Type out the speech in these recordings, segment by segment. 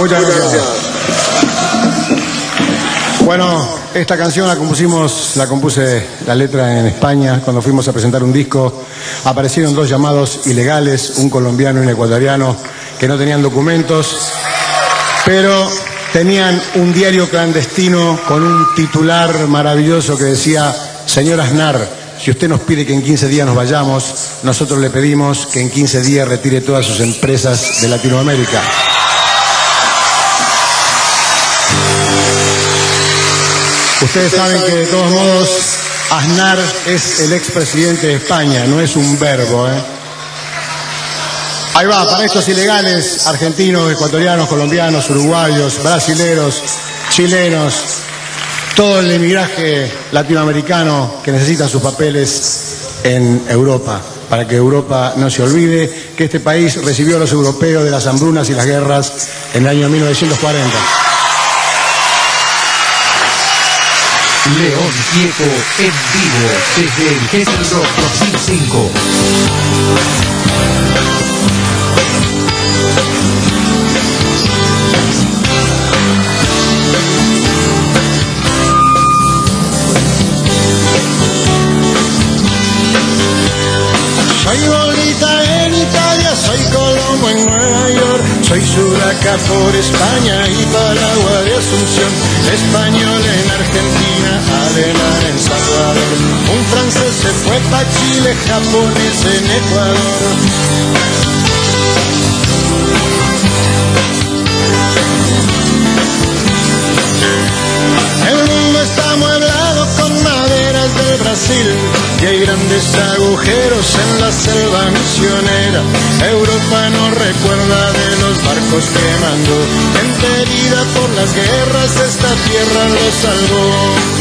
Muchas gracias. Bueno, esta canción la compusimos, la compuse la letra en España cuando fuimos a presentar un disco. Aparecieron dos llamados ilegales, un colombiano y un ecuatoriano, que no tenían documentos, pero tenían un diario clandestino con un titular maravilloso que decía, señor Aznar, si usted nos pide que en 15 días nos vayamos, nosotros le pedimos que en 15 días retire todas sus empresas de Latinoamérica. Ustedes saben que de todos modos Aznar es el expresidente de España, no es un verbo. ¿eh? Ahí va, para estos ilegales, argentinos, ecuatorianos, colombianos, uruguayos, brasileros, chilenos, todo el emigraje latinoamericano que necesita sus papeles en Europa, para que Europa no se olvide que este país recibió a los europeos de las hambrunas y las guerras en el año 1940. León Gieco en vivo desde el Gesell Rock 2005. Soy Bolita en Italia, soy Colombo en Nueva York, soy Sudaca por España y Paraguay se fue pa' Chile, japonés en Ecuador. El mundo está amueblado con maderas del Brasil y hay grandes agujeros en la selva misionera. Europa no recuerda de los barcos que mandó. Por las guerras, esta tierra lo salvó.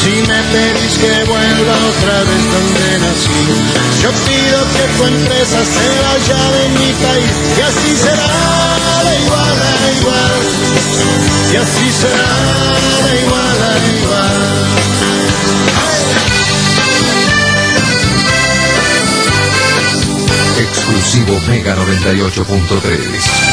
Si me pedís que vuelva otra vez donde nací, yo pido que tu empresa se vaya de mi país y así será de igual a igual. Y así será de igual a igual. Exclusivo Mega 98.3.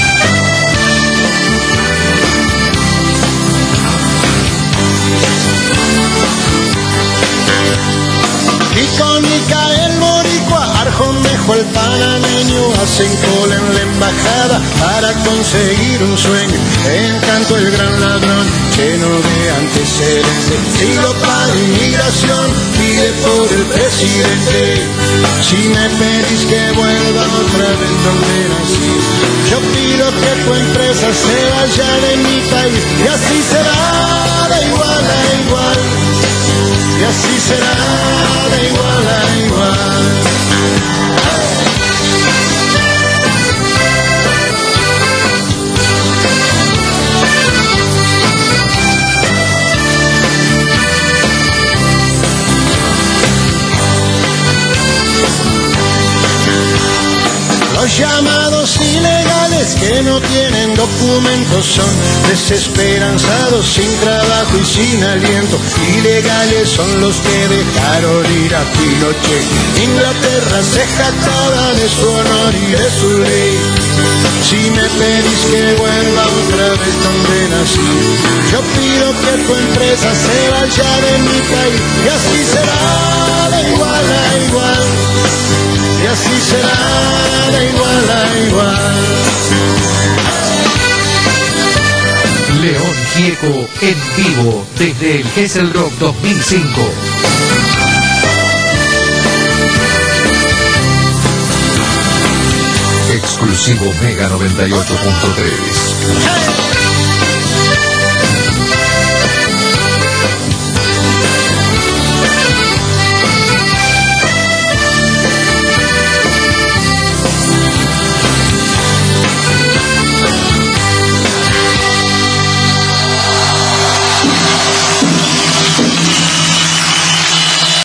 Arjomejo el panameño, hacen cola en la embajada para conseguir un sueño. Encanto el gran ladrón, lleno de antecedentes. Sigo para inmigración, pide por el presidente. Si me pedís que vuelva otra vez donde nací, yo pido que tu empresa se vaya de mi país. Y así será de igual a igual. Y así será Los llamados ilegales que no tienen documentos son desesperanzados, sin trabajo y sin aliento. Ilegales son los que dejaron ir a Pinochet. Inglaterra se jactaba de su honor y de su ley. Si me pedís que vuelva otra vez donde nací, yo pido que tu empresa se vaya de mi país y así será En vivo desde el Gesell Rock 2005. Exclusivo Mega 98.3.